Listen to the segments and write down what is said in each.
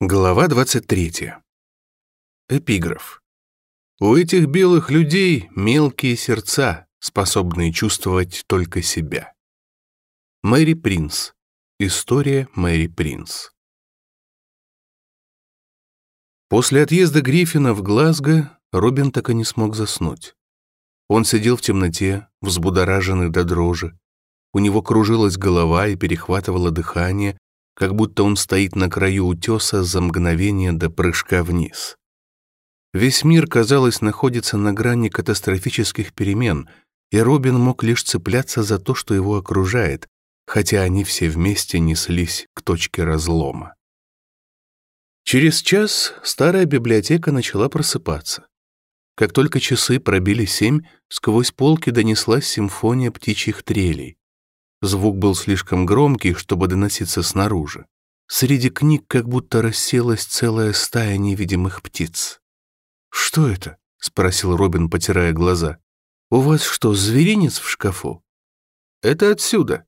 Глава 23. Эпиграф. У этих белых людей мелкие сердца, способные чувствовать только себя. Мэри Принс. История Мэри Принс. После отъезда Гриффина в Глазго Робин так и не смог заснуть. Он сидел в темноте, взбудораженный до дрожи. У него кружилась голова и перехватывало дыхание, как будто он стоит на краю утеса за мгновение до прыжка вниз. Весь мир, казалось, находится на грани катастрофических перемен, и Робин мог лишь цепляться за то, что его окружает, хотя они все вместе неслись к точке разлома. Через час старая библиотека начала просыпаться. Как только часы пробили семь, сквозь полки донеслась симфония птичьих трелей. Звук был слишком громкий, чтобы доноситься снаружи. Среди книг как будто расселась целая стая невидимых птиц. «Что это?» — спросил Робин, потирая глаза. «У вас что, зверинец в шкафу?» «Это отсюда».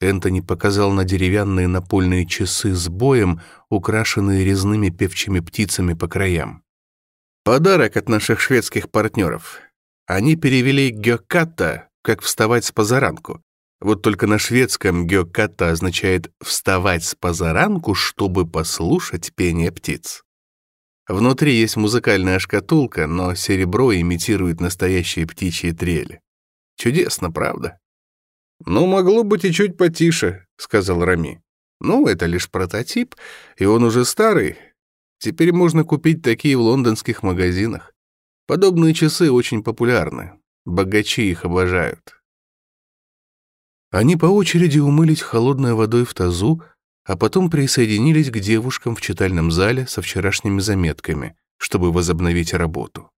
Энтони показал на деревянные напольные часы с боем, украшенные резными певчими птицами по краям. «Подарок от наших шведских партнеров. Они перевели «Гёката», как вставать с позаранку, вот только на шведском «гёката» означает «вставать с позаранку, чтобы послушать пение птиц». Внутри есть музыкальная шкатулка, но серебро имитирует настоящие птичьи трели. Чудесно, правда? «Ну, могло быть и чуть потише», — сказал Рами. «Ну, это лишь прототип, и он уже старый. Теперь можно купить такие в лондонских магазинах. Подобные часы очень популярны. Богачи их обожают. Они по очереди умылись холодной водой в тазу, а потом присоединились к девушкам в читальном зале со вчерашними заметками, чтобы возобновить работу.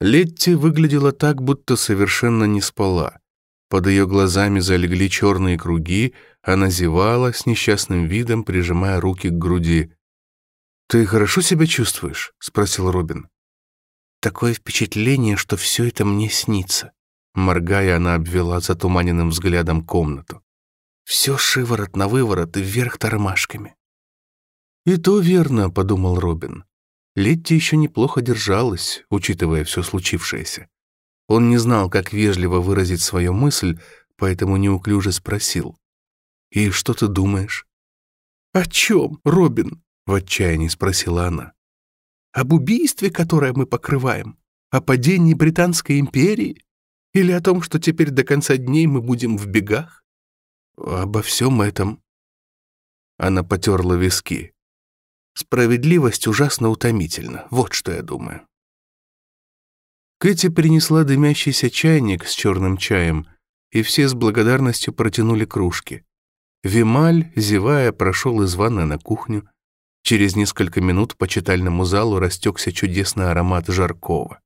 Летти выглядела так, будто совершенно не спала. Под ее глазами залегли черные круги, она зевала с несчастным видом, прижимая руки к груди. «Ты хорошо себя чувствуешь?» — спросил Робин. «Такое впечатление, что все это мне снится», Моргая, она обвела затуманенным взглядом комнату. Все шиворот на выворот и вверх тормашками. «И то верно», — подумал Робин. Летти еще неплохо держалась, учитывая все случившееся. Он не знал, как вежливо выразить свою мысль, поэтому неуклюже спросил. «И что ты думаешь?» «О чем, Робин?» — в отчаянии спросила она. «Об убийстве, которое мы покрываем? О падении Британской империи?» Или о том, что теперь до конца дней мы будем в бегах? Обо всем этом. Она потерла виски. Справедливость ужасно утомительна. Вот что я думаю. Кэти принесла дымящийся чайник с черным чаем, и все с благодарностью протянули кружки. Вималь, зевая, прошел из ванны на кухню. Через несколько минут по читальному залу растекся чудесный аромат жаркова.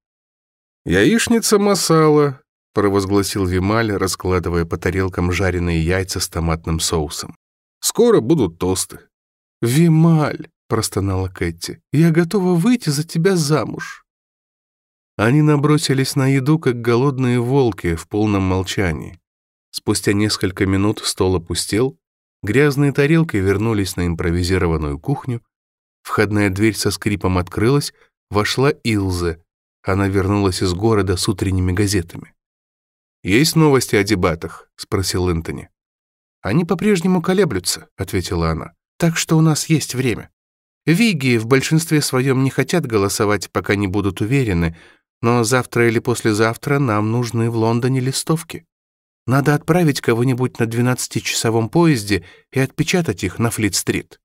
«Яичница масала», — провозгласил Вималь, раскладывая по тарелкам жареные яйца с томатным соусом. «Скоро будут тосты». «Вималь!» — простонала Кэти. «Я готова выйти за тебя замуж». Они набросились на еду, как голодные волки, в полном молчании. Спустя несколько минут стол опустел, грязные тарелки вернулись на импровизированную кухню, входная дверь со скрипом открылась, вошла Илза. Она вернулась из города с утренними газетами. «Есть новости о дебатах?» — спросил Энтони. «Они по-прежнему колеблются», — ответила она. «Так что у нас есть время. Виги в большинстве своем не хотят голосовать, пока не будут уверены, но завтра или послезавтра нам нужны в Лондоне листовки. Надо отправить кого-нибудь на 12-часовом поезде и отпечатать их на Флит-стрит».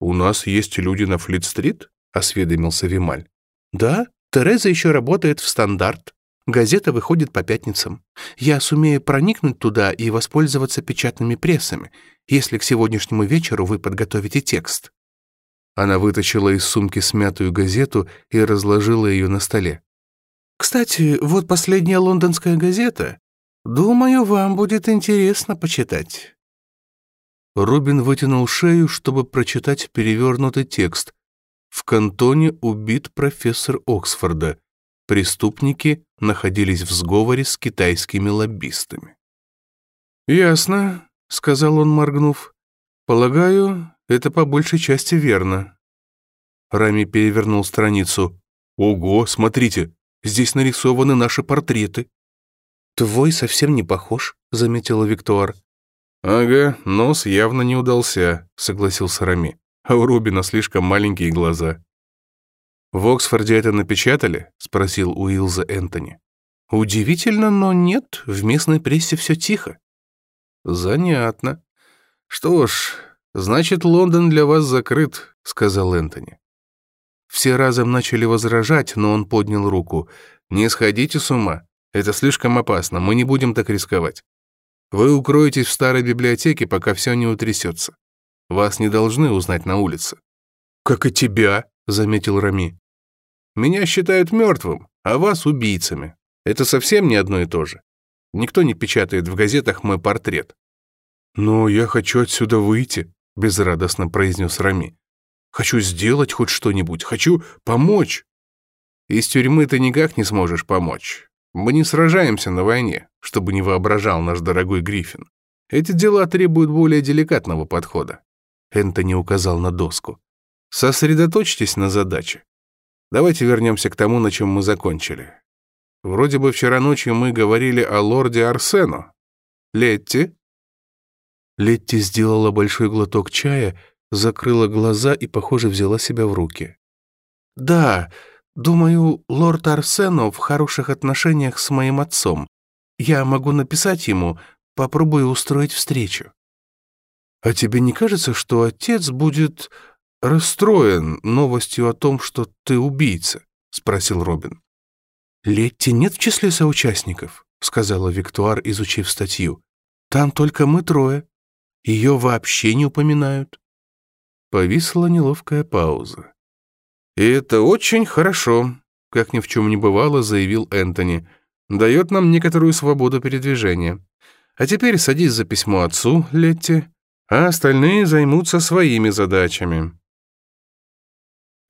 «У нас есть люди на Флит-стрит?» — осведомился Вималь. «Да, Тереза еще работает в стандарт», Газета выходит по пятницам. Я сумею проникнуть туда и воспользоваться печатными прессами, если к сегодняшнему вечеру вы подготовите текст». Она вытащила из сумки смятую газету и разложила ее на столе. «Кстати, вот последняя лондонская газета. Думаю, вам будет интересно почитать». Рубин вытянул шею, чтобы прочитать перевернутый текст. В кантоне убит профессор Оксфорда преступники находились в сговоре с китайскими лоббистами. «Ясно», — сказал он, моргнув. «Полагаю, это по большей части верно». Рами перевернул страницу. «Ого, смотрите, здесь нарисованы наши портреты». «Твой совсем не похож», — заметила Виктуар. «Ага, нос явно не удался», — согласился Рами. «А у Робина слишком маленькие глаза». «В Оксфорде это напечатали?» — спросил Уилза Энтони. «Удивительно, но нет, в местной прессе все тихо». «Занятно. Что ж, значит, Лондон для вас закрыт», — сказал Энтони. Все разом начали возражать, но он поднял руку. «Не сходите с ума. Это слишком опасно. Мы не будем так рисковать. Вы укроетесь в старой библиотеке, пока все не утрясется. Вас не должны узнать на улице». «Как и тебя», — заметил Рами. Меня считают мертвым, а вас убийцами. Это совсем не одно и то же. Никто не печатает в газетах мой портрет». «Но я хочу отсюда выйти», — безрадостно произнес Рами. «Хочу сделать хоть что-нибудь, хочу помочь». «Из тюрьмы ты никак не сможешь помочь. Мы не сражаемся на войне, чтобы не воображал наш дорогой Гриффин. Эти дела требуют более деликатного подхода». Энтони указал на доску. «Сосредоточьтесь на задаче. Давайте вернемся к тому, на чем мы закончили. Вроде бы вчера ночью мы говорили о лорде Арсену. Летти?» Летти сделала большой глоток чая, закрыла глаза и, похоже, взяла себя в руки. «Да, думаю, лорд Арсено в хороших отношениях с моим отцом. Я могу написать ему, попробую устроить встречу». «А тебе не кажется, что отец будет расстроен новостью о том, что ты убийца?» — спросил Робин. «Летти нет в числе соучастников», — сказала Виктуар, изучив статью. «Там только мы трое. Ее вообще не упоминают». Повисла неловкая пауза. «И это очень хорошо», — как ни в чем не бывало, заявил Энтони. «Дает нам некоторую свободу передвижения. А теперь садись за письмо отцу, Летти, а остальные займутся своими задачами».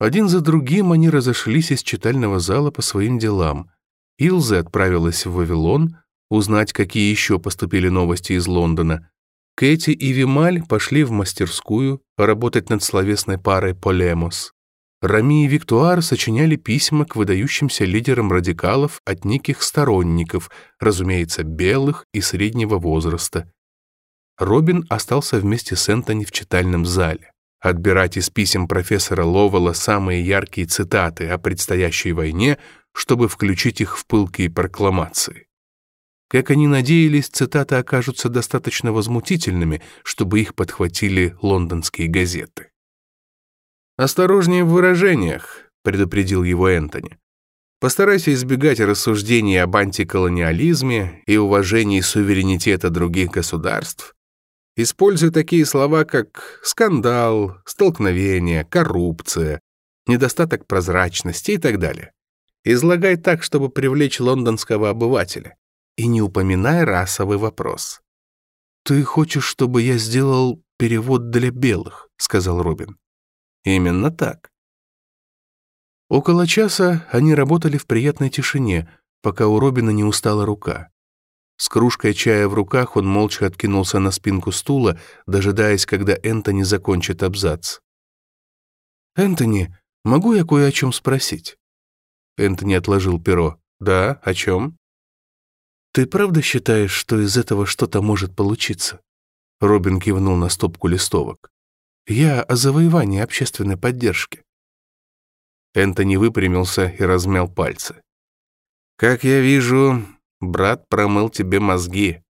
Один за другим они разошлись из читального зала по своим делам. Илза отправилась в Вавилон узнать, какие еще поступили новости из Лондона. Кэти и Вималь пошли в мастерскую работать над словесной парой «Полемос». Рами и Виктуар сочиняли письма к выдающимся лидерам радикалов от неких сторонников, разумеется, белых и среднего возраста. Робин остался вместе с Энтони в читальном зале. Отбирать из писем профессора Ловела самые яркие цитаты о предстоящей войне, чтобы включить их в пылкие прокламации. Как они надеялись, цитаты окажутся достаточно возмутительными, чтобы их подхватили лондонские газеты. «Осторожнее в выражениях», — предупредил его Энтони. «Постарайся избегать рассуждений об антиколониализме и уважении суверенитета других государств, используя такие слова, как скандал, столкновение, коррупция, недостаток прозрачности и так далее. Излагай так, чтобы привлечь лондонского обывателя. И не упоминай расовый вопрос. «Ты хочешь, чтобы я сделал перевод для белых?» — сказал Робин. «Именно так». Около часа они работали в приятной тишине, пока у Робина не устала рука. С кружкой чая в руках он молча откинулся на спинку стула, дожидаясь, когда Энтони закончит абзац. «Энтони, могу я кое о чем спросить?» Энтони отложил перо. «Да, о чем?» «Ты правда считаешь, что из этого что-то может получиться?» Робин кивнул на стопку листовок. «Я о завоевании общественной поддержки». Энтони выпрямился и размял пальцы. «Как я вижу, Брат промыл тебе мозги».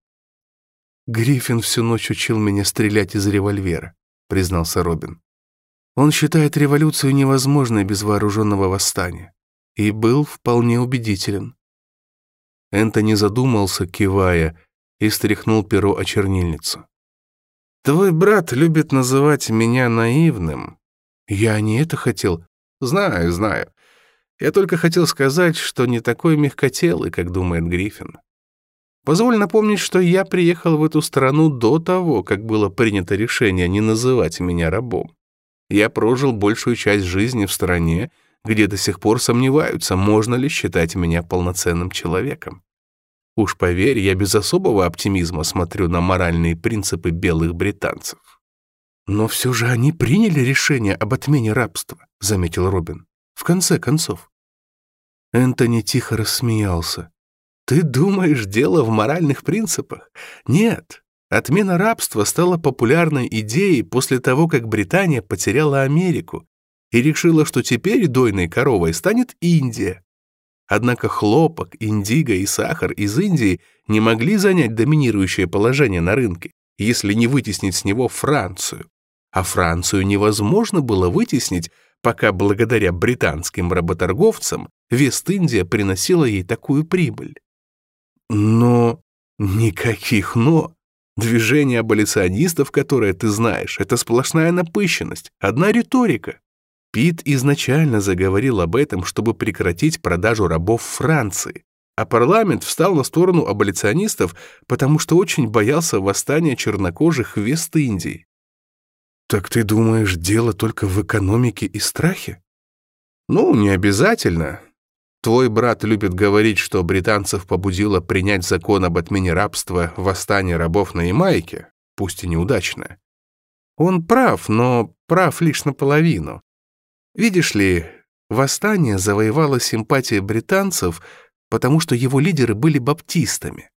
«Гриффин всю ночь учил меня стрелять из револьвера», — признался Робин. «Он считает революцию невозможной без вооруженного восстания. И был вполне убедителен». Энтони задумался, кивая, и стряхнул перо о чернильницу. «Твой брат любит называть меня наивным». «Я не это хотел». «Знаю, знаю. Я только хотел сказать, что не такой мягкотелый, как думает Гриффин. Позволь напомнить, что я приехал в эту страну до того, как было принято решение не называть меня рабом. Я прожил большую часть жизни в стране, где до сих пор сомневаются, можно ли считать меня полноценным человеком. Уж поверь, я без особого оптимизма смотрю на моральные принципы белых британцев. Но все же они приняли решение об отмене рабства, заметил Робин. В конце концов. Энтони тихо рассмеялся. «Ты думаешь, дело в моральных принципах? Нет, Отмена рабства стала популярной идеей после того, как Британия потеряла Америку и решила, что теперь дойной коровой станет Индия. Однако хлопок, индиго и сахар из Индии не могли занять доминирующее положение на рынке, если не вытеснить с него Францию. А Францию невозможно было вытеснить, пока благодаря британским работорговцам Вест-Индия приносила ей такую прибыль. Но никаких «но». Движение аболиционистов, которое ты знаешь, это сплошная напыщенность, одна риторика. Пит изначально заговорил об этом, чтобы прекратить продажу рабов Франции, а парламент встал на сторону аболиционистов, потому что очень боялся восстания чернокожих в Вест-Индии. «Так ты думаешь, дело только в экономике и страхе?» «Ну, не обязательно. Твой брат любит говорить, что британцев побудило принять закон об отмене рабства восстание рабов на Ямайке, пусть и неудачное. Он прав, но прав лишь наполовину. Видишь ли, восстание завоевало симпатии британцев, потому что его лидеры были баптистами.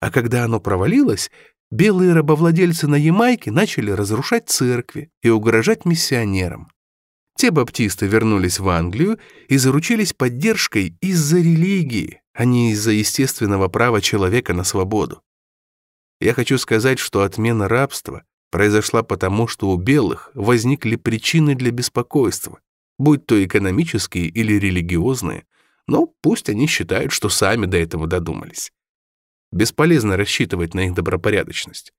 А когда оно провалилось, белые рабовладельцы на Ямайке начали разрушать церкви и угрожать миссионерам. Те баптисты вернулись в Англию и заручились поддержкой из-за религии, а не из-за естественного права человека на свободу. Я хочу сказать, что отмена рабства произошла потому, что у белых возникли причины для беспокойства, будь то экономические или религиозные, но пусть они считают, что сами до этого додумались. Бесполезно рассчитывать на их добропорядочность.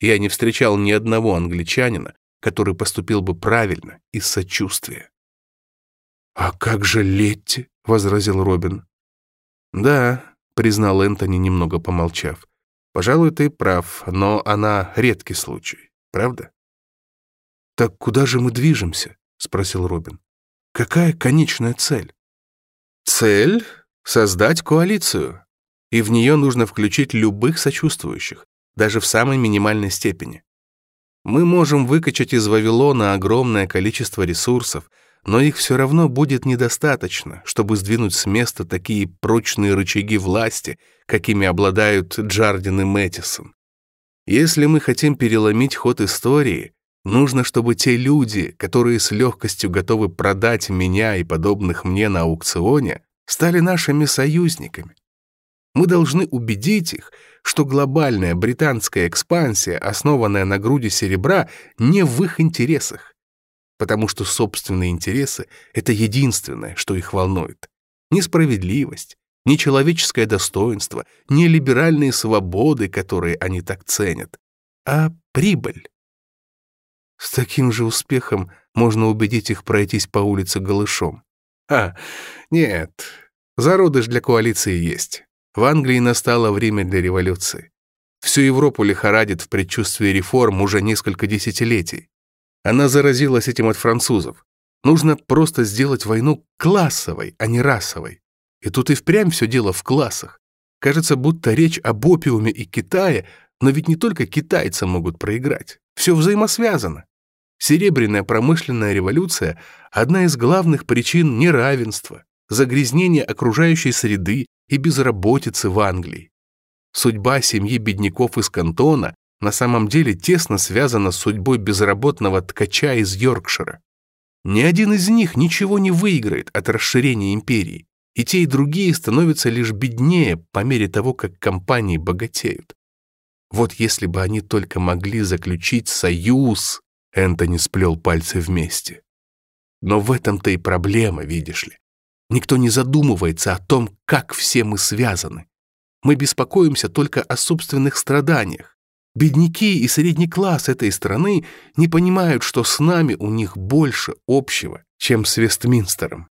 Я не встречал ни одного англичанина, который поступил бы правильно, из сочувствия. «А как же Летти?» — возразил Робин. «Да», — признал Энтони, немного помолчав. «Пожалуй, ты прав, но она редкий случай, правда?» «Так куда же мы движемся?» — спросил Робин. «Какая конечная цель?» «Цель — создать коалицию, и в нее нужно включить любых сочувствующих, даже в самой минимальной степени. Мы можем выкачать из Вавилона огромное количество ресурсов, но их все равно будет недостаточно, чтобы сдвинуть с места такие прочные рычаги власти, какими обладают Джардин и Мэттисон. Если мы хотим переломить ход истории, нужно, чтобы те люди, которые с легкостью готовы продать меня и подобных мне на аукционе, стали нашими союзниками. Мы должны убедить их, что глобальная британская экспансия, основанная на груди серебра, не в их интересах. Потому что собственные интересы — это единственное, что их волнует. Несправедливость, нечеловеческое достоинство, ни либеральные свободы, которые они так ценят, а прибыль. С таким же успехом можно убедить их пройтись по улице голышом. А, нет, зародыш для коалиции есть. В Англии настало время для революции. Всю Европу лихорадит в предчувствии реформ уже несколько десятилетий. Она заразилась этим от французов. Нужно просто сделать войну классовой, а не расовой. И тут и впрямь все дело в классах. Кажется, будто речь об опиуме и Китае, но ведь не только китайцы могут проиграть. Все взаимосвязано. Серебряная промышленная революция – одна из главных причин неравенства загрязнение окружающей среды и безработицы в Англии. Судьба семьи бедняков из Кантона на самом деле тесно связана с судьбой безработного ткача из Йоркшира. Ни один из них ничего не выиграет от расширения империи, и те и другие становятся лишь беднее по мере того, как компании богатеют. Вот если бы они только могли заключить союз, Энтони сплел пальцы вместе. Но в этом-то и проблема, видишь ли. Никто не задумывается о том, как все мы связаны. Мы беспокоимся только о собственных страданиях. Бедняки и средний класс этой страны не понимают, что с нами у них больше общего, чем с Вестминстером.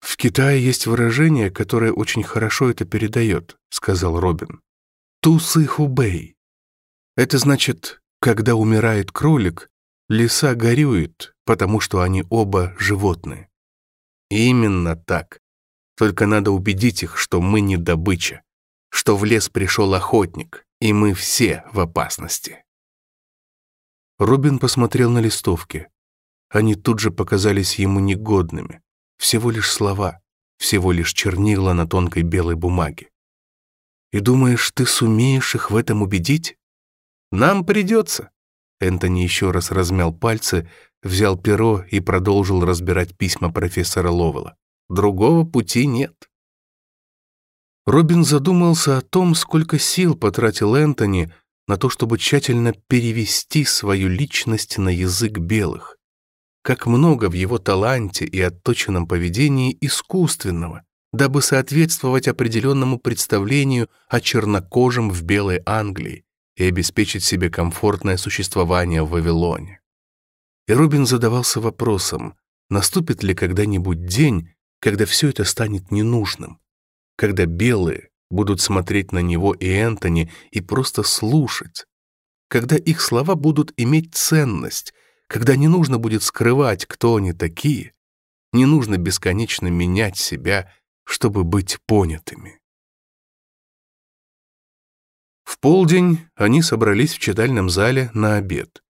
«В Китае есть выражение, которое очень хорошо это передает», — сказал Робин. «Тусы хубей». Это значит, когда умирает кролик, лиса горюет, потому что они оба животные. Именно так. Только надо убедить их, что мы не добыча, что в лес пришел охотник, и мы все в опасности. Рубин посмотрел на листовки. Они тут же показались ему негодными. Всего лишь слова, всего лишь чернила на тонкой белой бумаге. И думаешь, ты сумеешь их в этом убедить? Нам придется. Энтони еще раз размял пальцы, взял перо и продолжил разбирать письма профессора Ловела. Другого пути нет. Робин задумался о том, сколько сил потратил Энтони на то, чтобы тщательно перевести свою личность на язык белых. Как много в его таланте и отточенном поведении искусственного, дабы соответствовать определенному представлению о чернокожем в Белой Англии и обеспечить себе комфортное существование в Вавилоне и Рубин задавался вопросом, наступит ли когда-нибудь день, когда все это станет ненужным, когда белые будут смотреть на него и Энтони и просто слушать, когда их слова будут иметь ценность, когда не нужно будет скрывать, кто они такие, не нужно бесконечно менять себя, чтобы быть понятыми. В полдень они собрались в читальном зале на обед.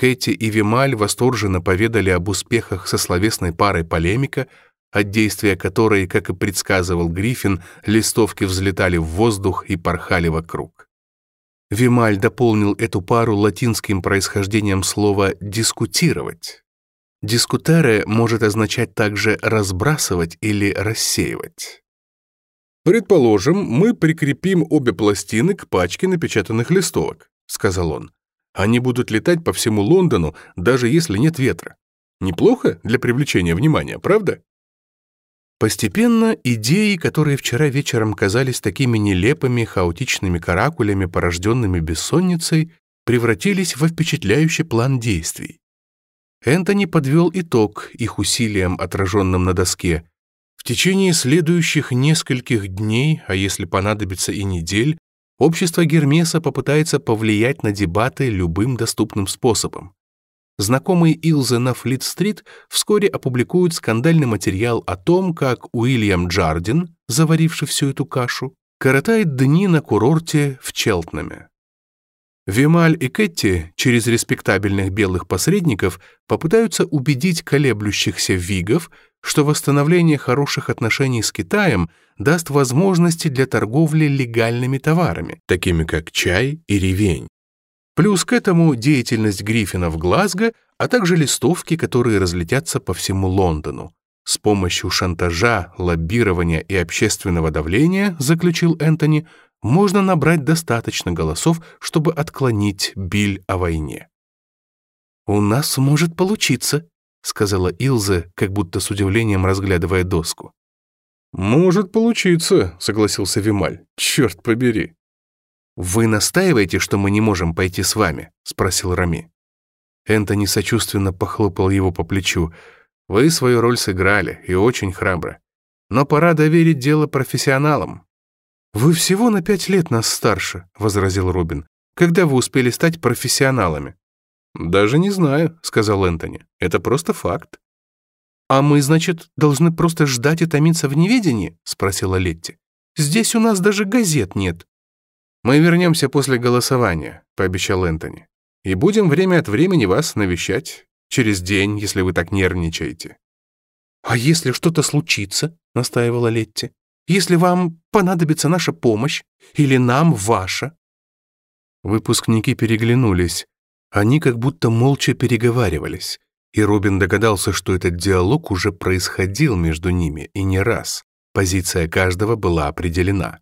Кэти и Вималь восторженно поведали об успехах со словесной парой полемика, от действия которой, как и предсказывал Гриффин, листовки взлетали в воздух и порхали вокруг. Вималь дополнил эту пару латинским происхождением слова «дискутировать». «Дискутере» может означать также «разбрасывать» или «рассеивать». «Предположим, мы прикрепим обе пластины к пачке напечатанных листовок», — сказал он. Они будут летать по всему Лондону, даже если нет ветра. Неплохо для привлечения внимания, правда? Постепенно идеи, которые вчера вечером казались такими нелепыми, хаотичными каракулями, порожденными бессонницей, превратились во впечатляющий план действий. Энтони подвел итог их усилиям, отраженным на доске. В течение следующих нескольких дней, а если понадобится и недель, Общество Гермеса попытается повлиять на дебаты любым доступным способом. Знакомые Илзы на Флит-стрит вскоре опубликуют скандальный материал о том, как Уильям Джардин, заваривший всю эту кашу, коротает дни на курорте в Челтнаме. Вималь и Кэтти через респектабельных белых посредников попытаются убедить колеблющихся вигов что восстановление хороших отношений с Китаем даст возможности для торговли легальными товарами, такими как чай и ревень. Плюс к этому деятельность Гриффина в Глазго, а также листовки, которые разлетятся по всему Лондону. С помощью шантажа, лоббирования и общественного давления, заключил Энтони, можно набрать достаточно голосов, чтобы отклонить Биль о войне. «У нас может получиться», сказала Илза, как будто с удивлением разглядывая доску. «Может получиться», — согласился Вималь. «Черт побери». «Вы настаиваете, что мы не можем пойти с вами?» — спросил Рами. Энтони сочувственно похлопал его по плечу. «Вы свою роль сыграли, и очень храбро. Но пора доверить дело профессионалам». «Вы всего на пять лет нас старше», — возразил Робин. «Когда вы успели стать профессионалами?» «Даже не знаю», — сказал Энтони. «Это просто факт». «А мы, значит, должны просто ждать и томиться в неведении?» — спросила Летти. «Здесь у нас даже газет нет». «Мы вернемся после голосования», — пообещал Энтони. «И будем время от времени вас навещать. Через день, если вы так нервничаете». «А если что-то случится?» — настаивала Летти. «Если вам понадобится наша помощь или нам ваша?» Выпускники переглянулись. Они как будто молча переговаривались, и Робин догадался, что этот диалог уже происходил между ними, и не раз. Позиция каждого была определена.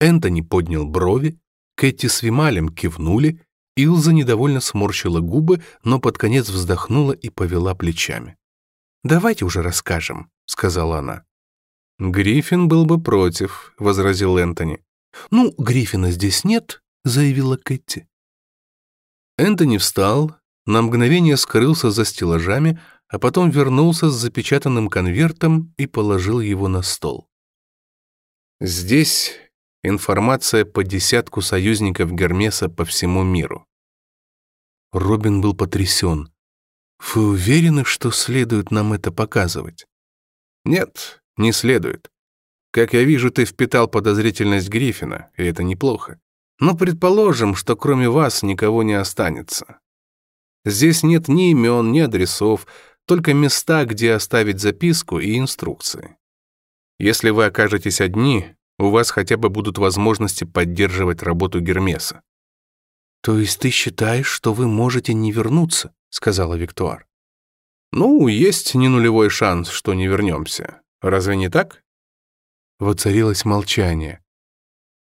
Энтони поднял брови, Кэти с Вималем кивнули, Илза недовольно сморщила губы, но под конец вздохнула и повела плечами. «Давайте уже расскажем», — сказала она. «Гриффин был бы против», — возразил Энтони. «Ну, Гриффина здесь нет», — заявила Кэти. Энтони встал, на мгновение скрылся за стеллажами, а потом вернулся с запечатанным конвертом и положил его на стол. Здесь информация по десятку союзников Гермеса по всему миру. Робин был потрясен. «Вы уверены, что следует нам это показывать?» «Нет, не следует. Как я вижу, ты впитал подозрительность Гриффина, и это неплохо. Но предположим, что кроме вас никого не останется. Здесь нет ни имен, ни адресов, только места, где оставить записку и инструкции. Если вы окажетесь одни, у вас хотя бы будут возможности поддерживать работу Гермеса. То есть ты считаешь, что вы можете не вернуться, сказала Виктуар. Ну, есть не нулевой шанс, что не вернемся. Разве не так? Воцарилось молчание.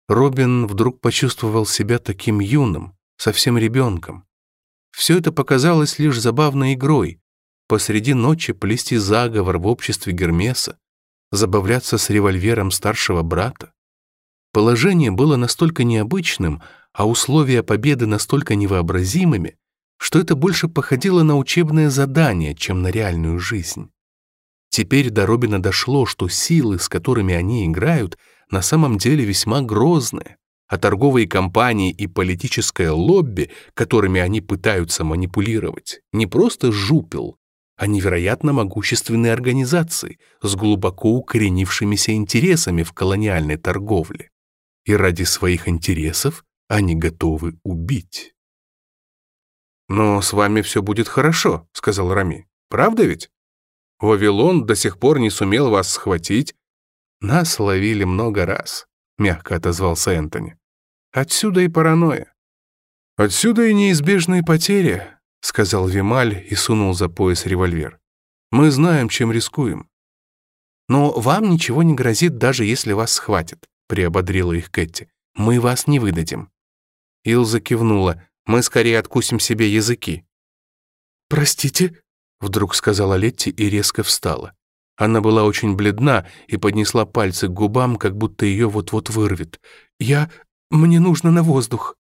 Робин вдруг почувствовал себя таким юным, совсем ребенком. Все это показалось лишь забавной игрой. Посреди ночи плести заговор в обществе Гермеса, забавляться с револьвером старшего брата. Положение было настолько необычным, а условия победы настолько невообразимыми, что это больше походило на учебное задание, чем на реальную жизнь. Теперь до Робина дошло, что силы, с которыми они играют — на самом деле весьма грозное, а торговые компании и политическое лобби, которыми они пытаются манипулировать, не просто жупел, а невероятно могущественные организации с глубоко укоренившимися интересами в колониальной торговле. И ради своих интересов они готовы убить. «Но с вами все будет хорошо», — сказал Рами. «Правда ведь? Вавилон до сих пор не сумел вас схватить, «Нас ловили много раз», — мягко отозвался Энтони. «Отсюда и паранойя». «Отсюда и неизбежные потери», — сказал Вималь и сунул за пояс револьвер. «Мы знаем, чем рискуем». «Но вам ничего не грозит, даже если вас схватят», — приободрила их Кэти. «Мы вас не выдадим». Илза кивнула. «Мы скорее откусим себе языки». «Простите», — вдруг сказала Летти и резко встала. Она была очень бледна и поднесла пальцы к губам, как будто ее вот-вот вырвет. «Я... мне нужно на воздух».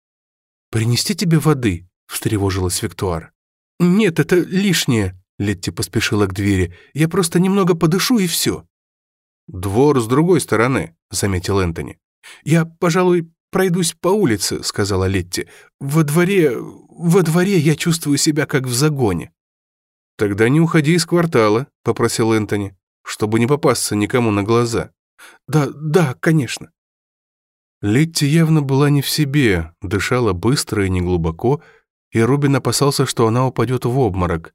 «Принести тебе воды?» — встревожилась Виктуар. «Нет, это лишнее», — Летти поспешила к двери. «Я просто немного подышу, и все». «Двор с другой стороны», — заметил Энтони. «Я, пожалуй, пройдусь по улице», — сказала Летти. «Во дворе... во дворе я чувствую себя как в загоне». «Тогда не уходи из квартала», — попросил Энтони чтобы не попасться никому на глаза. Да, да, конечно. Летти явно была не в себе, дышала быстро и неглубоко, и Робин опасался, что она упадет в обморок.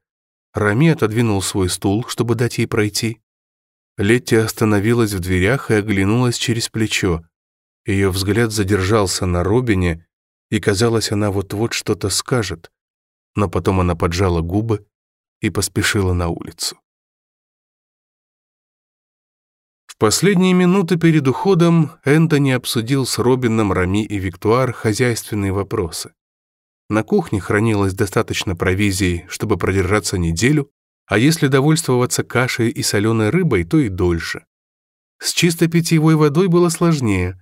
Рами отодвинул свой стул, чтобы дать ей пройти. Летти остановилась в дверях и оглянулась через плечо. Ее взгляд задержался на Робине, и, казалось, она вот-вот что-то скажет. Но потом она поджала губы и поспешила на улицу. последние минуты перед уходом Энтони обсудил с Робином, Рами и Виктуар хозяйственные вопросы. На кухне хранилось достаточно провизии, чтобы продержаться неделю, а если довольствоваться кашей и соленой рыбой, то и дольше. С чисто питьевой водой было сложнее.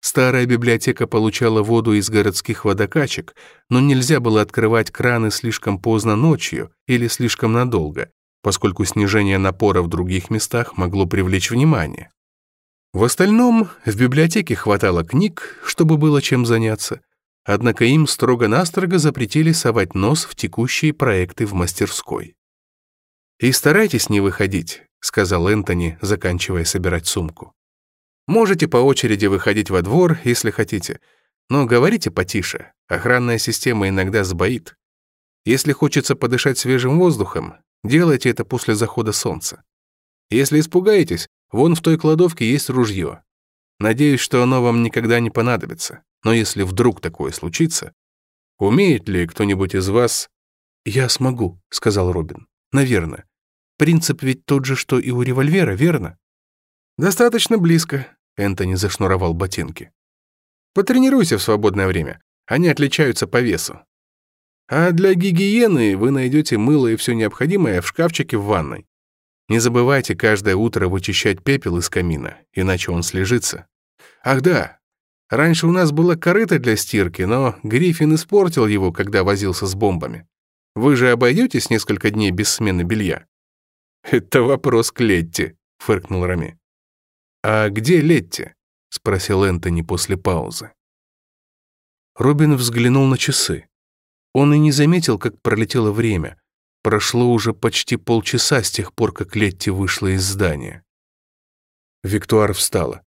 Старая библиотека получала воду из городских водокачек, но нельзя было открывать краны слишком поздно ночью или слишком надолго, поскольку снижение напора в других местах могло привлечь внимание. В остальном, в библиотеке хватало книг, чтобы было чем заняться, однако им строго-настрого запретили совать нос в текущие проекты в мастерской. «И старайтесь не выходить», — сказал Энтони, заканчивая собирать сумку. «Можете по очереди выходить во двор, если хотите, но говорите потише, охранная система иногда сбоит. Если хочется подышать свежим воздухом, Делайте это после захода солнца. Если испугаетесь, вон в той кладовке есть ружье. Надеюсь, что оно вам никогда не понадобится. Но если вдруг такое случится, умеет ли кто-нибудь из вас... «Я смогу», — сказал Робин. «Наверное. Принцип ведь тот же, что и у револьвера, верно?» «Достаточно близко», — Энтони зашнуровал ботинки. «Потренируйся в свободное время. Они отличаются по весу. А для гигиены вы найдете мыло и все необходимое в шкафчике в ванной. Не забывайте каждое утро вычищать пепел из камина, иначе он слежится. Ах да, раньше у нас было корыто для стирки, но Гриффин испортил его, когда возился с бомбами. Вы же обойдетесь несколько дней без смены белья? Это вопрос к Летти, фыркнул Рами. А где Летти? спросил Энтони после паузы. Робин взглянул на часы. Он и не заметил, как пролетело время. Прошло уже почти полчаса с тех пор, как Летти вышла из здания. Виктуар встала.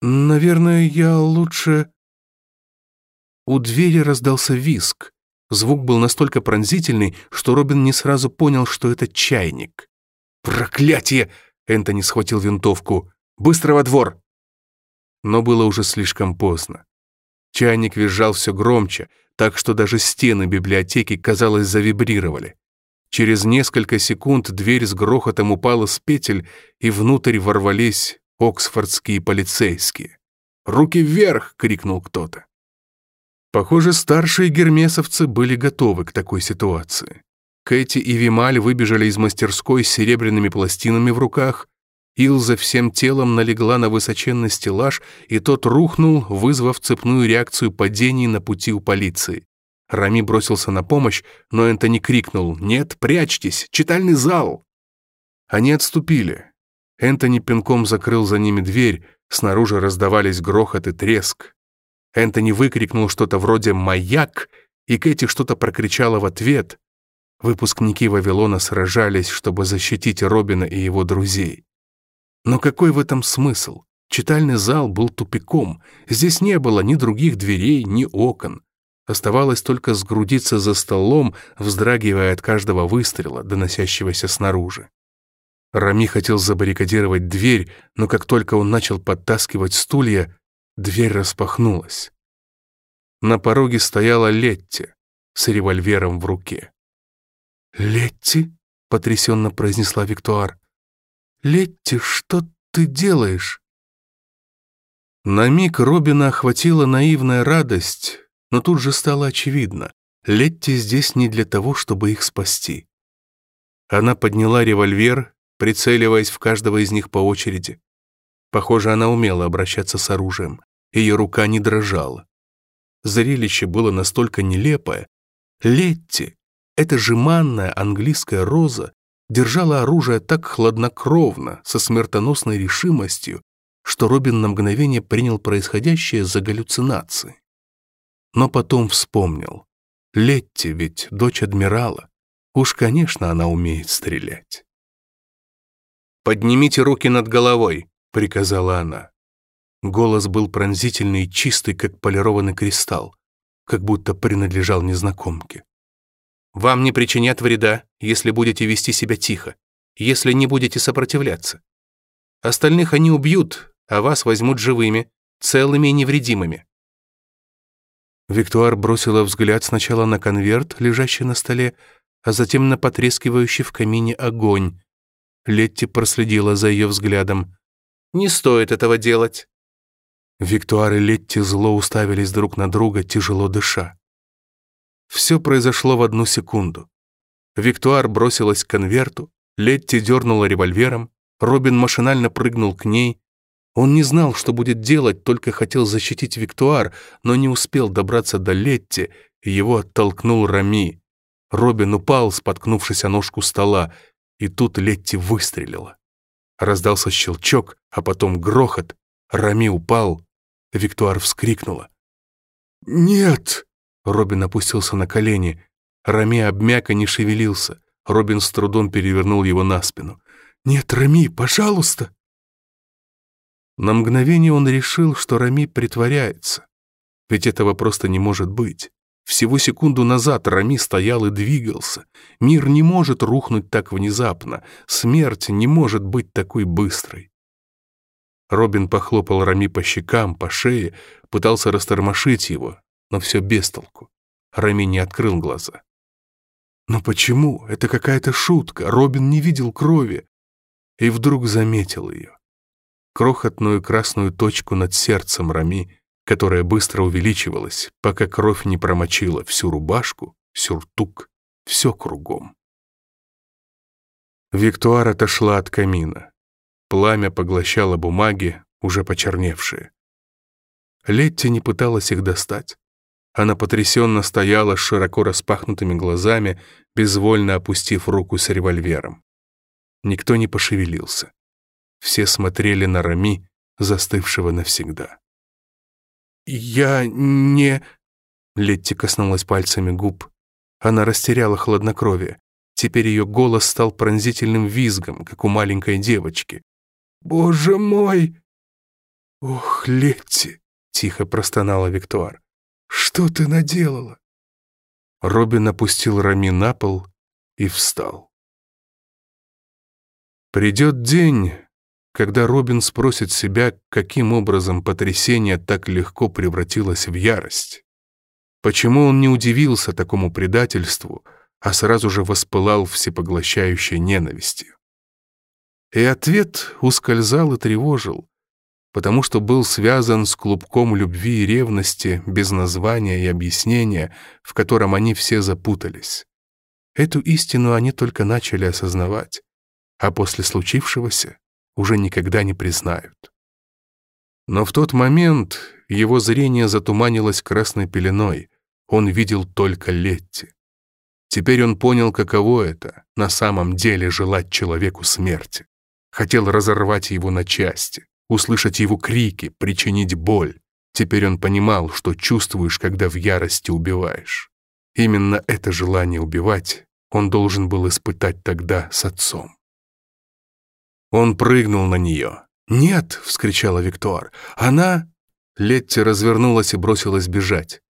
«Наверное, я лучше...» У двери раздался виск. Звук был настолько пронзительный, что Робин не сразу понял, что это чайник. «Проклятие!» — Энтони схватил винтовку. «Быстро во двор!» Но было уже слишком поздно. Чайник визжал все громче, так что даже стены библиотеки, казалось, завибрировали. Через несколько секунд дверь с грохотом упала с петель, и внутрь ворвались оксфордские полицейские. «Руки вверх!» — крикнул кто-то. Похоже, старшие гермесовцы были готовы к такой ситуации. Кэти и Вималь выбежали из мастерской с серебряными пластинами в руках, Илза всем телом налегла на высоченный стеллаж, и тот рухнул, вызвав цепную реакцию падений на пути у полиции. Рами бросился на помощь, но Энтони крикнул «Нет, прячьтесь! Читальный зал!» Они отступили. Энтони пинком закрыл за ними дверь, снаружи раздавались грохот и треск. Энтони выкрикнул что-то вроде «Маяк!» и Кэти что-то прокричала в ответ. Выпускники Вавилона сражались, чтобы защитить Робина и его друзей. Но какой в этом смысл? Читальный зал был тупиком. Здесь не было ни других дверей, ни окон. Оставалось только сгрудиться за столом, вздрагивая от каждого выстрела, доносящегося снаружи. Рами хотел забаррикадировать дверь, но как только он начал подтаскивать стулья, дверь распахнулась. На пороге стояла Летти с револьвером в руке. «Летти?» — потрясенно произнесла Виктуар. Летти, что ты делаешь?» На миг Робина охватила наивная радость, но тут же стало очевидно. Летти здесь не для того, чтобы их спасти. Она подняла револьвер, прицеливаясь в каждого из них по очереди. Похоже, она умела обращаться с оружием. Ее рука не дрожала. Зрелище было настолько нелепое. Летти, эта жеманная английская роза, держала оружие так хладнокровно, со смертоносной решимостью, что Робин на мгновение принял происходящее за галлюцинации. Но потом вспомнил. Летти ведь дочь адмирала. Уж, конечно, она умеет стрелять. «Поднимите руки над головой», — приказала она. Голос был пронзительный и чистый, как полированный кристалл, как будто принадлежал незнакомке. Вам не причинят вреда, если будете вести себя тихо, если не будете сопротивляться. Остальных они убьют, а вас возьмут живыми, целыми и невредимыми». Виктуар бросила взгляд сначала на конверт, лежащий на столе, а затем на потрескивающий в камине огонь. Летти проследила за ее взглядом. «Не стоит этого делать». Виктуар и Летти зло уставились друг на друга, тяжело дыша. Все произошло в одну секунду. Виктуар бросилась к конверту, Летти дернула револьвером, Робин машинально прыгнул к ней. Он не знал, что будет делать, только хотел защитить Виктуар, но не успел добраться до Летти, его оттолкнул Рами. Робин упал, споткнувшись о ножку стола, и тут Летти выстрелила. Раздался щелчок, а потом грохот. Рами упал. Виктуар вскрикнула. «Нет!» Робин опустился на колени. Рами обмяко не шевелился. Робин с трудом перевернул его на спину. «Нет, Рами, пожалуйста!» На мгновение он решил, что Рами притворяется. Ведь этого просто не может быть. Всего секунду назад Рами стоял и двигался. Мир не может рухнуть так внезапно. Смерть не может быть такой быстрой. Робин похлопал Рами по щекам, по шее, пытался растормошить его, но все без толку. Рами не открыл глаза. Но почему? Это какая-то шутка. Робин не видел крови. И вдруг заметил ее. Крохотную красную точку над сердцем Рами, которая быстро увеличивалась, пока кровь не промочила всю рубашку, сюртук, все кругом. Виктуар отошла от камина. Пламя поглощало бумаги, уже почерневшие. Летти не пыталась их достать. Она потрясенно стояла с широко распахнутыми глазами, безвольно опустив руку с револьвером. Никто не пошевелился. Все смотрели на Рами, застывшего навсегда. «Я не...» Летти коснулась пальцами губ. Она растеряла хладнокровие. Теперь ее голос стал пронзительным визгом, как у маленькой девочки. «Боже мой!» «Ох, Летти!» — тихо простонала Виктуар. Что ты наделала?» Робин опустил Рами на пол и встал. Придет день, когда Робин спросит себя, каким образом потрясение так легко превратилось в ярость. Почему он не удивился такому предательству, а сразу же воспылал всепоглощающей ненавистью? И ответ ускользал и тревожил, потому что был связан с клубком любви и ревности без названия и объяснения, в котором они все запутались. Эту истину они только начали осознавать, а после случившегося уже никогда не признают. Но в тот момент его зрение затуманилось красной пеленой, он видел только Летти. Теперь он понял, каково это — на самом деле желать человеку смерти. Хотел разорвать его на части услышать его крики, причинить боль. Теперь он понимал, что чувствуешь, когда в ярости убиваешь. Именно это желание убивать он должен был испытать тогда с отцом. Он прыгнул на нее. «Нет!» — вскричала Виктуар. «Она...» Летти развернулась и бросилась бежать.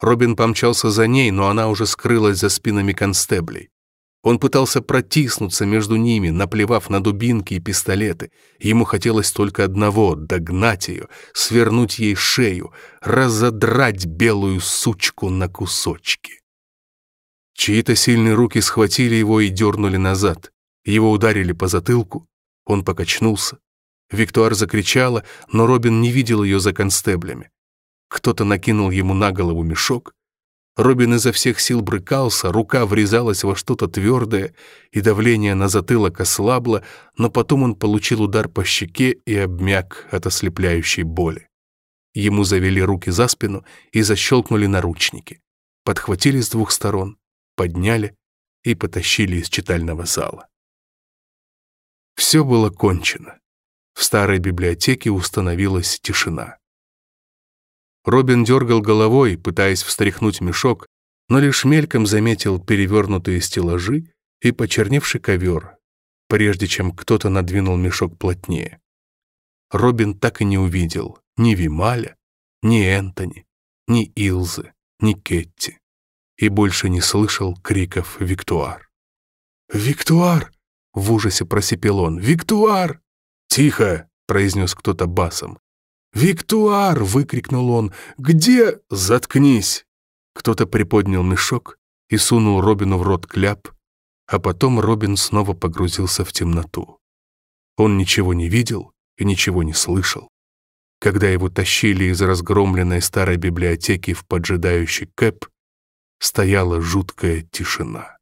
Робин помчался за ней, но она уже скрылась за спинами констеблей. Он пытался протиснуться между ними, наплевав на дубинки и пистолеты. Ему хотелось только одного — догнать ее, свернуть ей шею, разодрать белую сучку на кусочки. Чьи-то сильные руки схватили его и дернули назад. Его ударили по затылку. Он покачнулся. Виктуар закричала, но Робин не видел ее за констеблями. Кто-то накинул ему на голову мешок. Робин изо всех сил брыкался, рука врезалась во что-то твердое, и давление на затылок ослабло, но потом он получил удар по щеке и обмяк от ослепляющей боли. Ему завели руки за спину и защелкнули наручники. Подхватили с двух сторон, подняли и потащили из читального зала. Все было кончено. В старой библиотеке установилась тишина. Робин дергал головой, пытаясь встряхнуть мешок, но лишь мельком заметил перевернутые стеллажи и почерневший ковер, прежде чем кто-то надвинул мешок плотнее. Робин так и не увидел ни Вималя, ни Энтони, ни Илзы, ни Кетти и больше не слышал криков «Виктуар!». «Виктуар!» — в ужасе просипел он. «Виктуар!» «Тихо!» — произнес кто-то басом. «Виктуар!» — выкрикнул он. «Где?» — «Заткнись!» Кто-то приподнял мешок и сунул Робину в рот кляп, а потом Робин снова погрузился в темноту. Он ничего не видел и ничего не слышал. Когда его тащили из разгромленной старой библиотеки в поджидающий Кэп, стояла жуткая тишина.